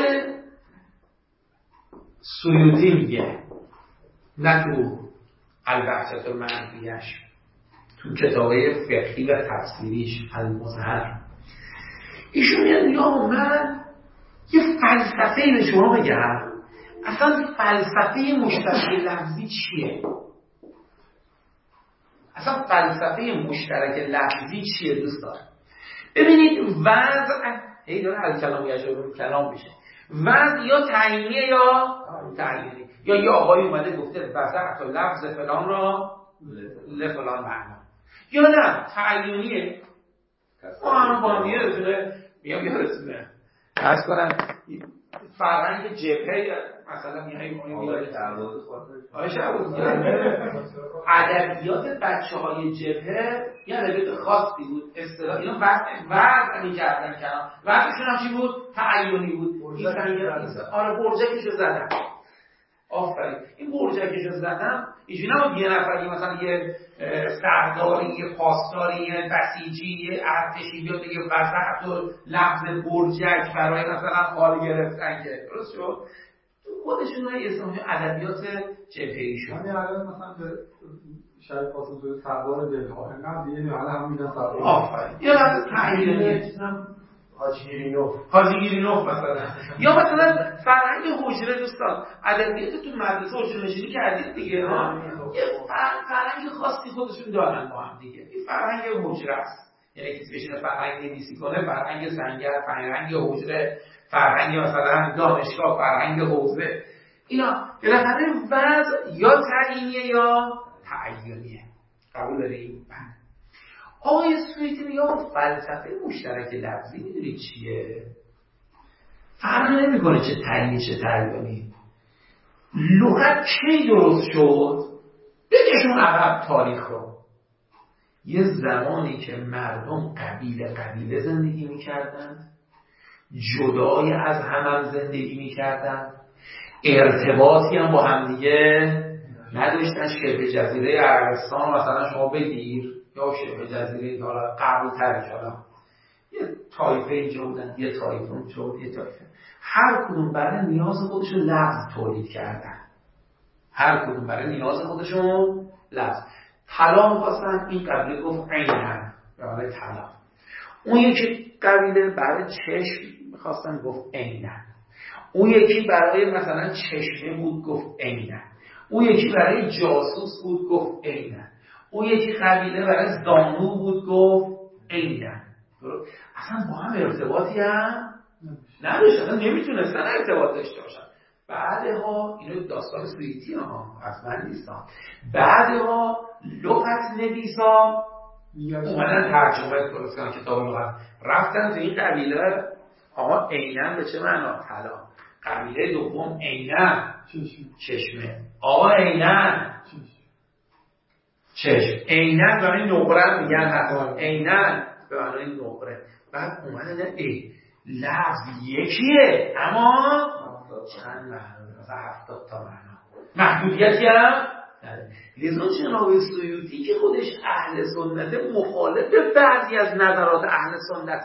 سیوطی میگه نه تو البحثت المنفیش تو کتابه فقهی و تفسیریش المظهر. ایشون میاد یا من یه فلسفه به شما بگم اصلا فلسفه مشترک لفظی چیه؟ اصلا فلسفه مشترک لفظی چیه دوستان؟ ببینید وضع هی داره از کلام یجب کلام میشه. وضع یا تعیینیه یا تعیینی. یا یه آقای اومده گفته وضع تا لفظ فلان را لفلان معنا. یا نه تعیینیه. ما هم رسونه میام یادتونه کنم فرهنگ جبهه مثلا میای ادبیات بچه های جبهه یه ادبیات خاصی بود. اصطلاح اینا وضع می‌کردن کنم وضعشون هم چی بود؟ تعیونی بود. این آره برجکشو زدن. آفرین. این برجکشو زدم اینجوری نبود یه نفر مثلا یه سرداری یه پاسداری یه بسیجی یه ارتشی بیاد دیگه وضعت و لفظ برجک برای مثلا حال گرفتن که. درست شد؟ خودشون های اسلامی ادبیات جبهه‌ای شد یعنی الان مثلا به شاید قاسم توی سردار دلها انقدر دیگه نه الان هم میگن سردار آفرین. یا لفظ تحلیلی حاجی گیرینوف مثلا. یا مثلا فرهنگ حجره دوستان. ادبیات تو مدرسه حجره نشینی کردید دیگه ها؟ یه فرهنگ خاصی خودشون دارن با هم دیگه. این فرهنگ حجره است. یعنی کسی بشینه فرهنگ نویسی کنه فرهنگ سنگر فرهنگ حجره فرهنگ مثلا دانشگاه فرهنگ حوزه. اینا بالاخره وضع یا تعیینیه یا تعیینیه قبول داریم آقای یا فلسفه مشترک لفظی می‌دونی چیه؟ فرق نمی‌کنه چه تعیین چه تعیینی لغت کی درست شد؟ بکشون عقب تاریخ رو. یه زمانی که مردم قبیله قبیله زندگی می‌کردن جدای از هم زندگی می‌کردن ارتباطی هم با همدیگه نداشتن. شبه جزیره عربستان مثلا شما بگیر. یا شبه جزیره حالا قبل ترش حالا یه تایفه اینجا بودن یه تایفه اونجا یه تایفه هر کدوم برای نیاز خودشون لفظ تولید کردن. هر کدوم برای نیاز خودشون لفظ. طلا می‌خواستن این قبیله گفت عینن برای طلا. اون یکی قبیله برای چشم می‌خواستن گفت عینن. اون یکی برای مثلا چشمه بود گفت عینن. اون یکی برای جاسوس بود گفت عینن. اون یکی قبیله برای زانو بود گفت عینن اصلا با هم ارتباطی هم نداشت. اصلا نمی‌تونستن ارتباط داشته باشن. بعدها اینو داستان سویتی ها از من نیستم بعدها لغت نویسا اومدن ترجمه درست کنن کتاب لغت رفتن تو این قبیله. آقا عینن به چه معنا؟ طلا. قبیله دوم عینن. چشمه. آقا عینن. چشم. عینن معنی نقره میگن هست عینن به معنی نقره بعد اومدن ای لفظ یکیه. اما چند معنا هفتاد تا معنا. محدودیتی هم لذا جناب سیوطی که خودش اهل سنت مخالف بعضی از نظرات اهل سنت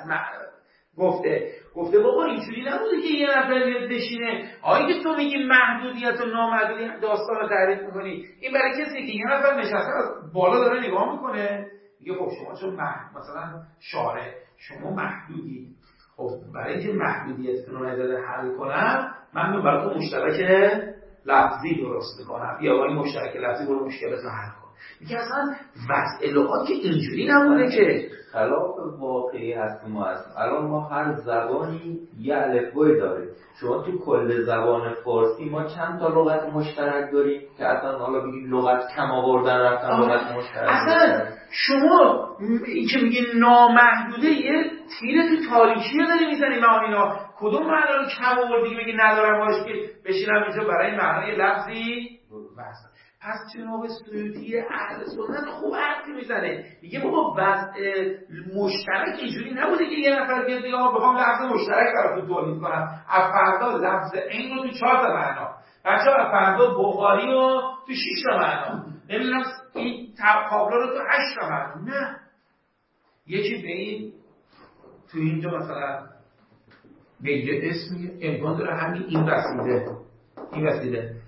گفته. گفته بابا اینجوری نبوده که یه نفر بیاد بشینه. آیا که تو میگی محدودیت و نامحدودیت داستان رو تعریف می‌کنی. این برای کسی که یه نفر نشسته بالا داره نگاه می‌کنه. میگه خب شما چون مثلا شاره شما محدودی. خب برای اینکه محدودیت رو نظر حل کنم من برای تو مشترک لفظی درست می‌کنم یا با این مشترک لفظی برو مشکلات رو حل کن میگه اصلا وضع لغات که اینجوری نمونه که. خلاف واقعی هست ما هست الان ما هر زبانی یه الفبای داریم. شما تو کل زبان فارسی ما چند تا لغت مشترک داریم که اصلا حالا بگید لغت کم آوردن رفتن لغت مشترک اصلا شما این که میگی نامحدوده یه تیر تو تاریکی داری می‌زنی معانینا کدوم معنا رو کم آوردی میگی ندارم باش که بشینم اینجا برای معنای لفظی؟ بس. پس جناب سیوطی اهل سنت خوب حرفی می‌زنه؟ میگه بابا وضع مشترک اینجوری نبوده که یه نفر بیاد بگه آقا بخوام لفظ مشترک براتون تولید کنم از فردا لفظ این رو تو چهار تا معنا. بچه از فردا بخاری رو تو شیش تا معنا. نمی‌دونم این تابلو رو تو هشت تا معنا. نه. یکی به این تو اینجا مثلا به یه اسمی امکان داره همین این وسیله. این وسیله.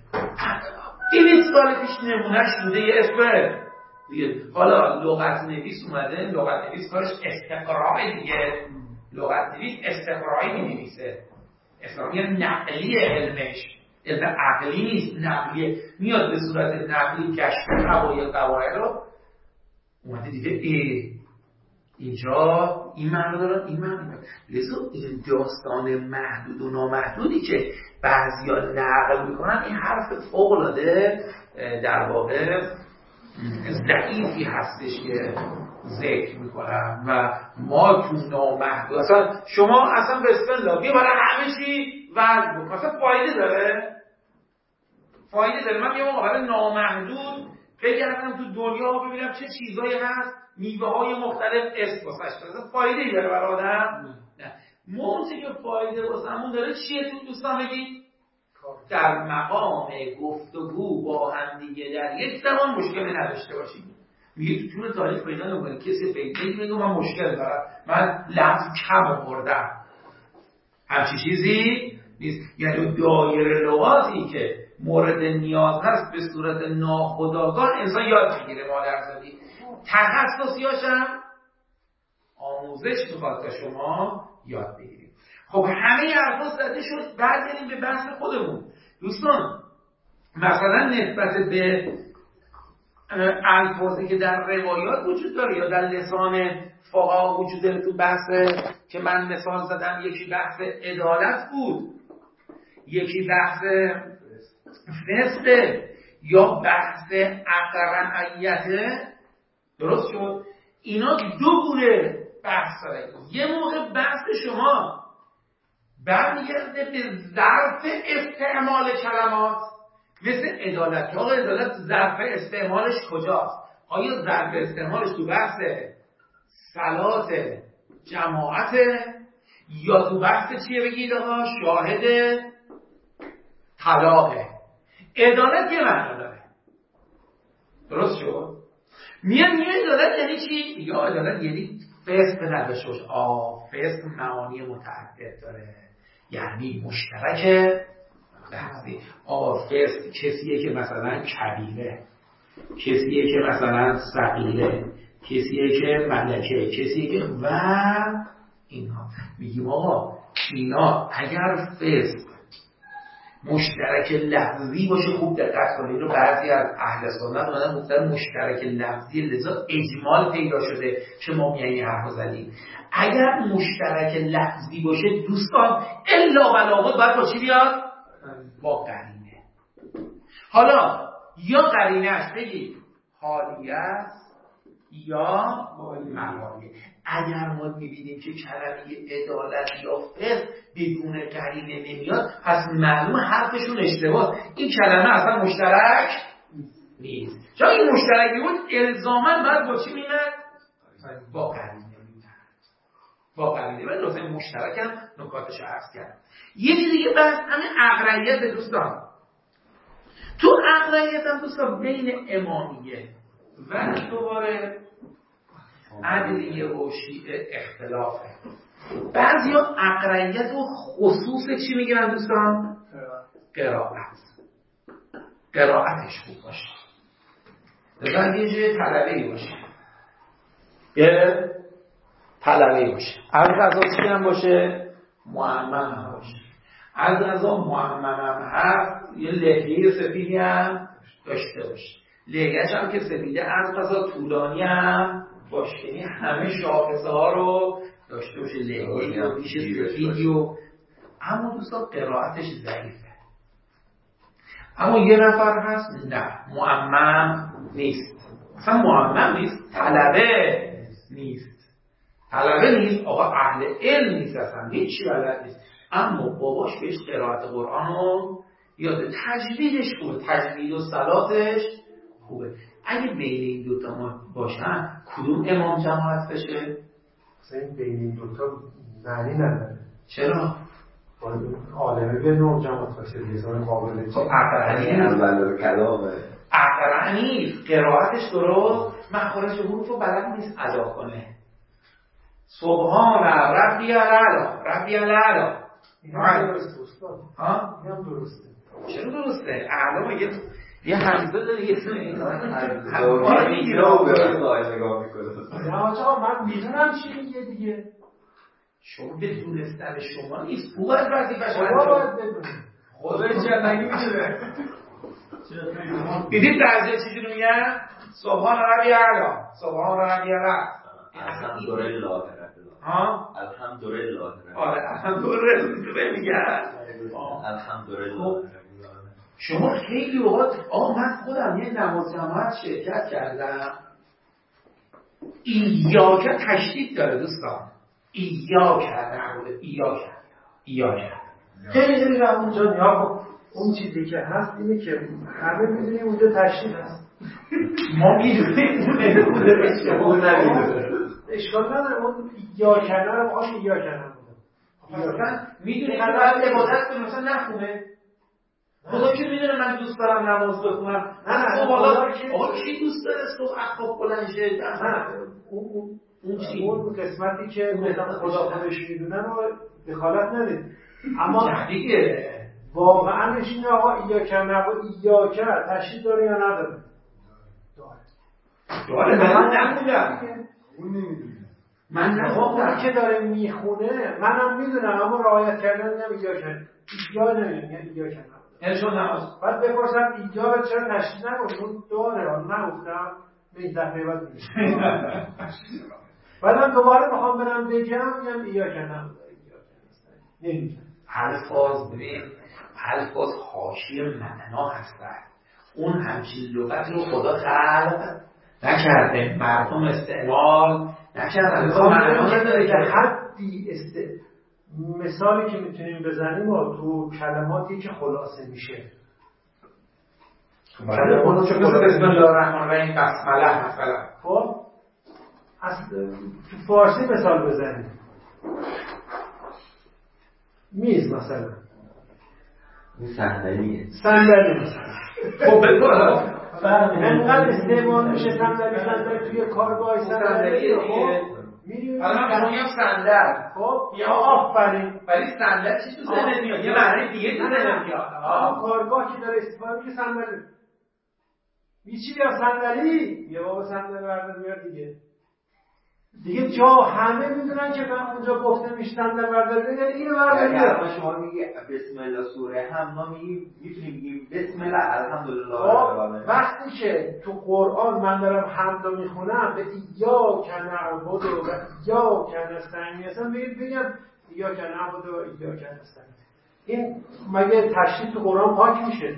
دیویس سال پیش نمونهش بوده یه اسم. دیگه حالا لغت نویس اومده لغت نویس کارش استقراء دیگه. لغت نویس استقرایی می نویسه اسلامی نقلی علمش. علم عقلی نیست نقلیه میاد به صورت نقلی کشف قواعد قواعد رو. اومده دیده ای اینجا این معنی دارن این معنی دارن لذا این داستان محدود و نامحدودی که بعضیا نقل می‌کنن این حرف فوق العاده در واقع ضعیفی هستش که ذکر می‌کنم و ما تو نامحدود اصلا شما اصلا بسم الله بیا برای همه چی وزن بکن. اصلا فایده داره؟ فایده داره. من یه برای نامحدود بگردم تو دنیا ببینم چه چیزایی هست میوه های مختلف اسم واسش فایده ای داره برای آدم؟ موضوعی که فایده واسمون داره چیه؟ تو دوستان بگید در مقام گفتگو با هم دیگه در یک زمان مشکل نداشته باشیم. میگه تو طول تاریخ پیدا نمی‌کنه. کسی پیدا میگه من مشکل دارم. من لفظ کم آوردم. همچی چیزی نیست. یعنی دایره لغاتی که مورد نیاز هست به صورت ناخودآگاه انسان یاد می‌گیره. مادر زدی تخصصیاش هم آموزش می‌خواد تا شما یاد بگیرید خب همه حرفا زده شد برگردیم به بحث خودمون. دوستان مثلا نسبت به الفاظی که در روایات وجود داره یا در لسان فقها وجود داره تو بحث که من مثال زدم یکی بحث عدالت بود یکی بحث فسقه یا بحث اقرنعیته درست شد؟ اینا دو گونه بحث داره یه موقع بحث شما برمیگرده به ظرف استعمال کلمات مثل عدالت. که آقا عدالت ظرف استعمالش کجاست؟ آیا ظرف استعمالش تو بحث سلات جماعت یا تو بحث چیه بگید آقا؟ شاهد طلاقه عدالت یه معنا داره. درست شد؟ میان یه عدالت یعنی چی؟ یا عدالت یعنی فسق نداشته باشه آ فسق معانی متعدد داره. یعنی مشترک لحظی آ فسق کسیه که مثلا کبیره. کسیه که مثلا سقیله کسیه که ملکه. کسیه که و اینها. میگیم آقا اینا اگر فسق مشترک لفظی باشه خوب دقت کنید. اینو بعضی از اهل سنت اومدن گفتن مشترک لفظی لذا اجمال پیدا شده. که ما میایین حرف زدیم اگر مشترک لفظی باشه دوستان الا بلاغت باید با چی بیاد؟ با قرینه. حالا یا قرینه بگید. حالیه است یا موالیه اگر ما می‌بینیم که کلمه عدالت یا فقه بدون قرینه نمیاد پس معلوم حرفشون اشتباه. این کلمه اصلا مشترک نیست. چون این مشترک بود الزاما باید با چی میمد؟ با قرینه میمد با قرینه. و لطفا مشترک هم نکاتش عرض کرد یه دیگه بحث همین اقرایت دوستان. تو اقرایت هم دوستان بین امامیه. و دوباره عدلیه و شیعه اختلافه. بعضی ها اقرایت و خصوص چی می‌گیرن دوستان؟ قرائت. قرائتش خوب باشه. لذا یه طلبه باشه. یه طلبه باشه. از غذا چی هم باشه؟ معمم هم باشه. از غذا معمم هم هست. یه لحیه سفیدی هم داشته باشه. لحیهش هم که سفیده از غذا طولانی هم باشه یعنی همه شاخصه ها رو داشته باشه لحیه یا پیش سفیدی و اما دوستان قرائتش ضعیفه. اما یه نفر هست نه معمم نیست. اصلا معمم نیست طلبه نیست. طلبه نیست آقا اهل علم نیست اصلا هیچی بلد نیست. اما باباش بهش قرائت قرآن رو یاد تجویدش خوبه تجوید و صلاتش خوبه. اگه بین این دوتا ما باشن کدوم امام جماعت بشه؟ این بین این دوتا معنی نداره. چرا؟ عالمه به نوع جماعت باشه لیسان قابل خب اقرعنی اول کلامه. اقرعنی قرائتش درست. مخارج حروف رو بلد نیست ادا کنه. سبحان ربی العلا ربی العلا این هم درسته استاد. ها؟ این هم درسته. چرا درسته؟ اعلا مگه یه همزه داره یه سونه نگاه می‌کنه نه آقا من می‌دونم چی میگه دیگه. شما به دونستن شما نیست. او باید وظیفش شما باید بدونید خودش چندگی می‌دونه. دیدید درجه چیزی رو میگن؟ سبحان ربی اعلا. سبحان ربی اعلا. الحمدلله. ها؟ الحمدلله. آره الحمدلله. میگن. الحمدلله. شما خیلی اوقات آه من خودم یه نماز جماعت شرکت کردم. ایاک تشدید داره دوستان. ایاک نعبد ایاک ایاک خیلی خیلی نه اونجا نیا اون چیزی که هست اینه که همه می‌دونیم اونجا تشریف هست. ما می‌دونیم اون اشکال نداره. اون یا کردن رو آن یا کردن مثلا می‌دونی که باید عبادت کنی مثلا نخونه. خدا که می‌دونه من دوست دارم نماز بخونم. نه، نه، صبح حالا آقا کی دوست داره صبح اخباب بلند شه؟ نه. اون اون اون چی؟ اون قسمتی که خدا خودش می‌دونه رو دخالت ندید اما دیگه واقعا اینه آقا یا کردن و یا کرد تشریف داره یا نداره؟ داره. من نخوندم اون نمی‌دونه. من خب نخوندم که داره می‌خونه منم می‌دونم اما رعایت کردن نمی یا کرد یا نمی‌دونم یعنی نماز بعد بپرسم اینجا رو چرا تشکیل نکنید اون داره آن نگفتم به این دفعه <laughs> بعد بعدم دوباره می‌خوام برم بگم میگم ایا کنم الفاظ ببین الفاظ حاشیه معنا هستن. اون همچین لغت رو خدا خلق نکرده. مردم استعمال نکردن. می‌خوام معنا بگم که نداره که که حدی است. مثالی که می‌تونیم بزنیم و تو کلماتی که خلاصه میشه. بله، خدا چون مثل بسم الله الرحمن الرحیم. بسمله مثلا خب؟ از تو فارسی مثال بزنیم. میز مثلا. این صندلیه. صندلی مثلا. خب بگو. انقدر استعمال میشه صندلی صندلی توی کارگاه صندلی صندلیه خب. می‌دونی؟ حالا من میگم صندل خب یا یا آفرین. ولی صندل چی تو ذهنت میاد؟ یه معنی دیگه تو ذهنت میاد. کارگاه که داره استفاده میشه صندلی یه چی بیا صندلی یه بابا صندلی بردار بیار دیگه. دیگه جا همه می‌دونن که من اونجا گفته بردار بیار یعنی اینو بیار الان شما میگی بسم الله سوره هم ما میگیم می‌تونیم بگیم بسم الله الحمدلله خب. وقتی که تو قرآن من دارم حمد رو می‌خونم به یا کن عبد و یا کن استعین اصلا بگید بگم یا کن عبد و یا کن استعین این مگه تشریف تو قرآن پاک میشه؟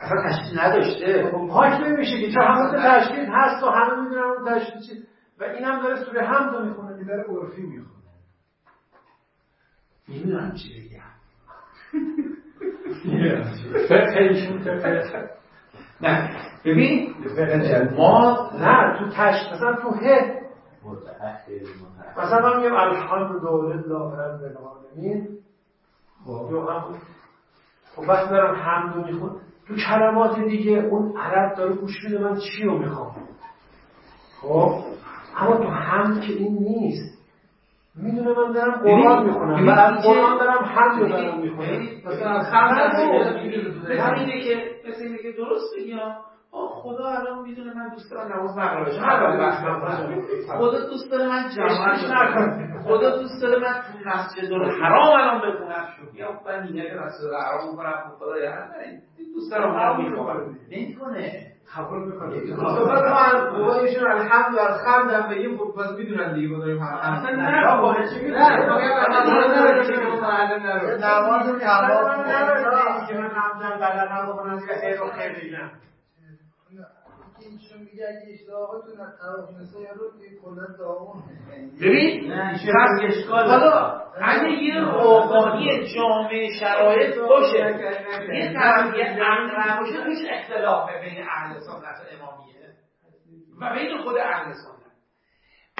اصلا تشکیل نداشته. خب پاک نمیشه که چون همه تشریف هست و همه می‌دونن اون تشریف و اینم داره سوره حمد رو می‌خونه این داره عرفی می‌خونه. نمی‌دونم چی بگم. <laughs> نه ببین ما نه تو تشریف مثلا تو ه. مثلا من میگم الحمدلله رب العالمین. خب. هم خب وقتی دارم حمد رو میخون. تو کلمات دیگه اون عرب داره گوش میده من چی رو می‌خوام؟ خب. اما تو حمد که این نیست. می‌دونه من دارم قرآن می‌خونم. و از قرآن دارم حمد رو دارم می‌خونم. مثلا اینه که مثل اینه که درست بگی ها. آه. خدا الان می‌دونه من دوست دارم نماز مغرب بشم خدا دوست داره من بکنم. خدا دوست داره من تو مسجد الحرام الان بکنم یا من نیت مسجد الحرام بکنم خب خدا یا دوست دارم من می‌خوام نمی‌کنه قبول می‌کنه خدایشون الحمد و الحمد هم بگیم خب پس می‌دونن دیگه ما داریم هم نه خب چی نه ببین نه، پس اشکال حالا اگه یه روحانی جامعه شرایط باشه یه تربیت اقرب باشه توش اختلافه بین اهل سنت و امامیه و بین خود اهل سنت.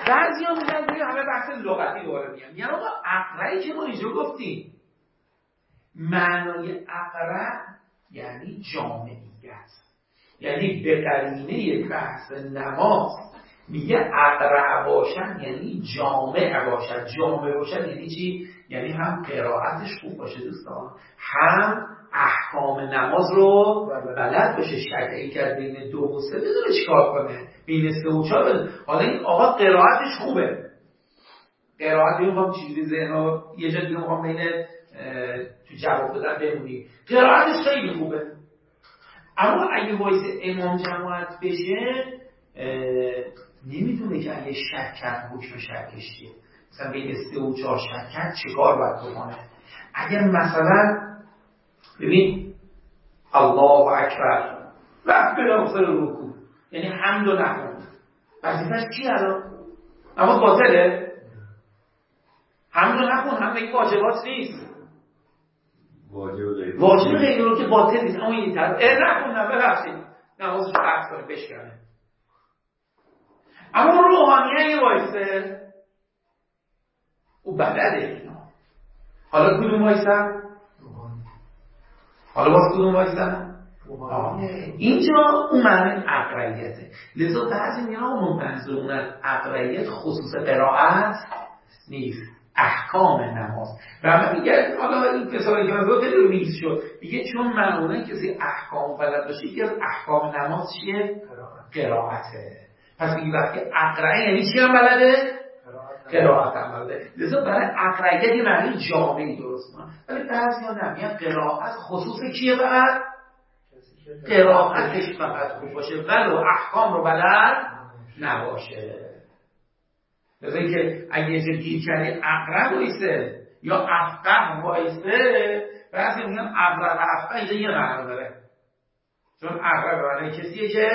بعضی ها میگن ببین همه بحث لغتی دوباره میگن. میگن آقا اقرعی که ما اینجا گفتیم. معنای اقرع یعنی جامعیت. یعنی به قرینه بحث نماز میگه اقرع باشن یعنی جامع باشن. جامع باشن یعنی چی؟ یعنی هم قرائتش خوب باشه دوستان. هم احکام نماز رو بلد باشه. شرعی کرد بین دو و سه بدونه چیکار کنه. بین سه و چهار حالا این آقا قرائتش خوبه. قرائت می‌خوام چیزی ذهن رو یه جا دیگه می‌خوام بین تو جواب بدن بمونی. قرائتش خیلی خوبه. اما اگه وایس امام جماعت بشه نمی‌دونه که اگه شک کرد حکم شکش چیه. مثلا بین سه و چهار شک کرد چیکار باید بکنه؟ اگر مثلا ببین الله اکبر رفت به نقصر رکوع یعنی حمد و نخوند وظیفش چی الان؟ اما باطله؟ حمد و نخون هم این واجبات نیست. واجب غیر رو که باطل نیست. اما این طرف اه نخون نه ببخشید نمازش قطع کنه بشکنه اما روحانیه یه وایسته او بلده اینا. حالا کدوم وایستن حالا باز کدوم وایستن اینجا اون معنی اقراییته لذا بعضی میگن اون منظور اون اقراییت خصوص قرائت نیست. احکام نماز. و میگه حالا این کسانی که من خیلی ریز شد میگه چون معمولا کسی احکام بلد باشه یکی از احکام نماز چیه؟ قرائته. پس میگه وقتی اقرعه یعنی چی هم بلده؟ قرائت. هم بلده. لذا برای اقرعیت یه معنی جامعی درست کنن ولی بعضی ها نمیگن قرائت خصوص کیه فقط؟ قرائتش فقط خوب باشه ولو احکام رو بلد نباشه. لذا اینکه اگه یه گیر کردی اقرب وایسه. یا افقه وایسه. بعضی میگن اقرب افقه اینجا یه معنی داره. چون اقرب معنی کسیه که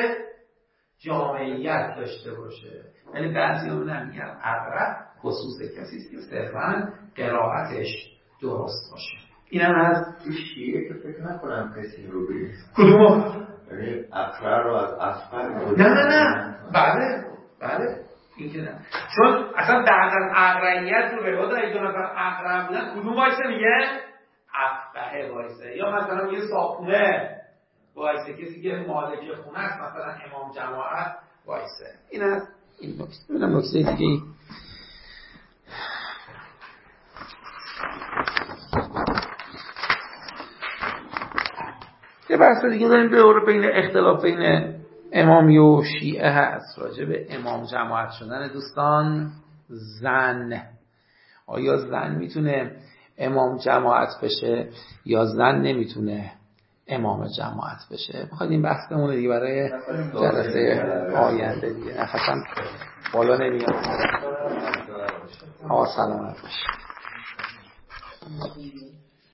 جامعیت داشته باشه. یعنی بعضی هم نمیگن اقرب خصوص کسی است که صرفا قرائتش درست باشه. اینم از تو شیعه که فکر نکنم کسی رو بگید کدوم؟ یعنی اقرار رو از افقر نه نه نه. بله بله. این چون اصلا بعد از اقرانیت رو روایت اگه دو نفر اقران بودن کدوم وایسه میگه؟ افقه وایسه. یا مثلا میگه صاحبونه وایسه کسی که مالک خونه است مثلا امام جماعت وایسه. این از این نکته. ببینم نکته دیگه یه بحث دیگه داریم به بین اختلاف بین امامی و شیعه هست. راجع به امام جماعت شدن دوستان زن. آیا زن می‌تونه امام جماعت بشه یا زن نمی‌تونه امام جماعت بشه؟ بخواید این بحث بمونه دیگه برای جلسه آینده دیگه. نفسم بالا نمیاد. آه باشه